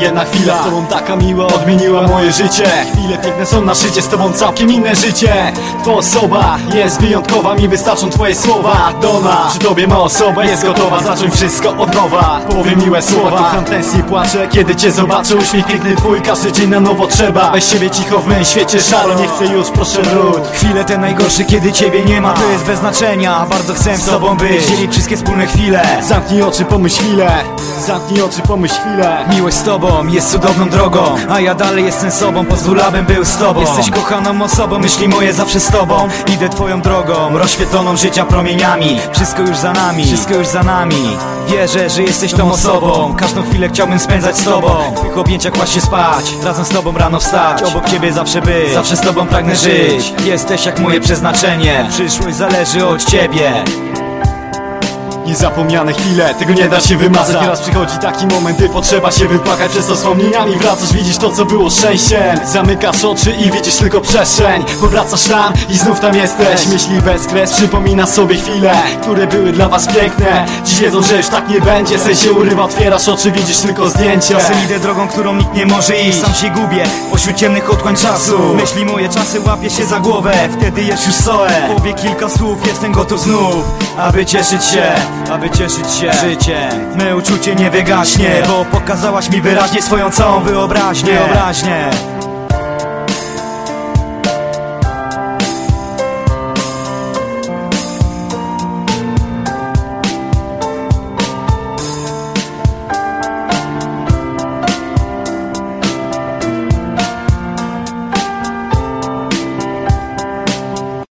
Jedna chwila z tobą taka miła odmieniła moje życie. Chwile piękne są na szycie, z tobą całkiem inne życie Twoja osoba. Jest wyjątkowa, mi wystarczą twoje słowa. Dona, przy tobie ma osoba, jest gotowa zacząć wszystko od nowa. Powie miłe słowa, kocham tęsknię, płaczę. Kiedy cię zobaczę, uśmiech piękny twój Każdy dzień na nowo trzeba. Weź siebie cicho w mym świecie szaro, nie chcę już, proszę wróć. Chwile te najgorsze, kiedy ciebie nie ma To jest bez znaczenia, bardzo chcę z tobą być. Dzielić wszystkie wspólne chwile. Zamknij oczy, pomyśl chwilę. Zamknij oczy, pomyśl chwilę. Miłość z tobą jest cudowną drogą A ja dalej jestem sobą, pozwól abym był z tobą. Jesteś kochaną osobą, myśli moje zawsze z tobą Idę twoją drogą, rozświetloną życia promieniami. Wszystko już za nami, wszystko już za nami. Wierzę, że jesteś tą osobą. Każdą chwilę chciałbym spędzać z tobą. W tych objęciach właśnie spać Razem z tobą rano wstać. Obok ciebie zawsze być Zawsze z tobą pragnę żyć. Jesteś jak moje przeznaczenie Przyszłość zależy od ciebie Niezapomniane chwile, tego nie da się wymazać. Nieraz przychodzi taki moment, gdy potrzeba się wypłakać Przez to wspomnieniami wracasz, widzisz to co było szczęściem. Zamykasz oczy i widzisz tylko przestrzeń. Powracasz tam i znów tam jesteś. Myśli bez kres, przypomina sobie chwile Które były dla was piękne. Dziś wiedzą, że już tak nie będzie. Sen się urywa, otwierasz oczy, widzisz tylko zdjęcie Czasem idę drogą, którą nikt nie może iść. Sam się gubię, pośród ciemnych otchłań czasu. Myśli moje czasy łapie się za głowę. Wtedy jest już soe. Powie kilka słów, jestem gotów znów Aby cieszyć się, aby cieszyć się. Życiem Me uczucie nie wygaśnie Bo pokazałaś mi wyraźnie swoją całą wyobraźnię. Wyobraźnię